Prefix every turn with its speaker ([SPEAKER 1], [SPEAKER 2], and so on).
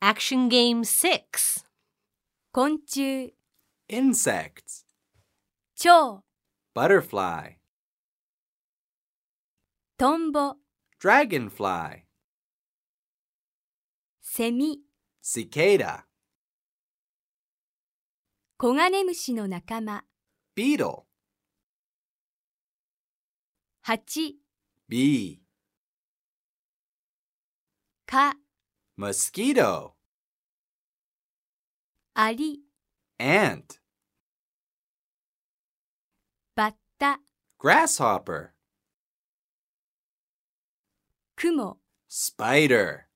[SPEAKER 1] Action Game 6.
[SPEAKER 2] 昆虫、
[SPEAKER 3] insects,
[SPEAKER 2] 蝶、
[SPEAKER 3] butterfly,
[SPEAKER 2] トンボ、
[SPEAKER 3] dragonfly,
[SPEAKER 2] セミ、
[SPEAKER 3] cicada,
[SPEAKER 2] コガネムシの仲間、
[SPEAKER 3] beetle,
[SPEAKER 2] ハチ、
[SPEAKER 3] bee,
[SPEAKER 2] 蚊、
[SPEAKER 3] mosquito,
[SPEAKER 2] ali,
[SPEAKER 3] ant,
[SPEAKER 2] batta,
[SPEAKER 3] grasshopper,
[SPEAKER 2] kumo,
[SPEAKER 3] spider.